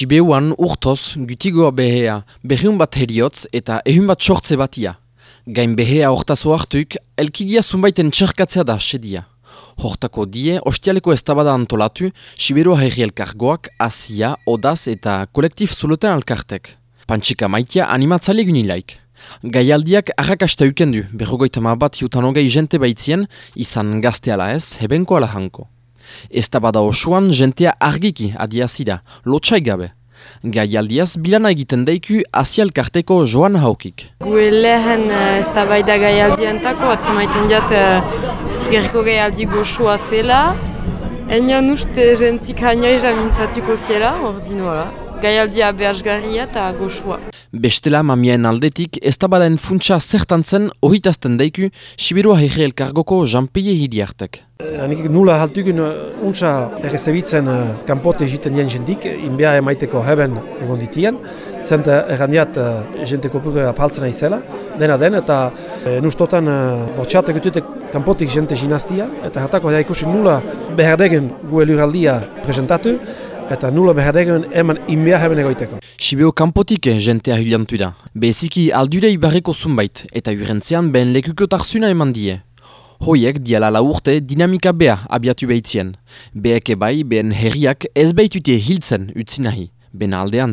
Sibeuan urtoz gutigoa behea, behun bat heriotz eta ehun bat sortze batia. Gain behea hortazo hartuik, elkigia zunbaiten txerkatzea da sedia. Hortako die, ostialeko eztabada antolatu, Siberua herri elkargoak, Asia, Odaz eta kolektif zuluten alkartek. Pantsika maitia animatzale gunilaik. Gaialdiak arrakasta ukendu, berrogoita bat jutanogei jente baitzien, izan gazteala ez, hebenko alahanko. Ez bada osoan jentea argiki adiazida, lotxai gabe. Gaialdiaz bilana egiten daiku asialkarteko joan haukik. Gue lehen ez da bai da gaialdientako, atzemaiten diat zigerko gaialdi goxua zela. Enian uste jentik hainai jamintzatuko ziela, ordin wala. Gaialdia behazgarria eta goxua. Bestela mamien aldetik ez da badaen funtsa zertantzen ohitazten daiku Sibirua Herri Elkargoko Jean-Pierre Hidiartek. Hanik nula haltugun untsa errezebitzen uh, kanpote egiten dien jendik, inbea emaiteko heben egon ditien, zent errandiat uh, jente kopure apaltzen aizela, dena den, eta uh, nustotan uh, bortxatek ututek kanpotik jente jinaztia, eta hatako da ikusi nula behardegen gu eluraldia presentatu, eta nula behardegen eman inbea heben egoiteko. Sibio kanpotik jentea hiliantu da. Beziki aldurei barreko zunbait, eta urentzean ben lekuko tarzuna eman die. Hoiek diala la urte dinamika bea abiatu behitzien. Beeke bai, behen herriak ez behitute hiltzen utzi nahi, ben alde.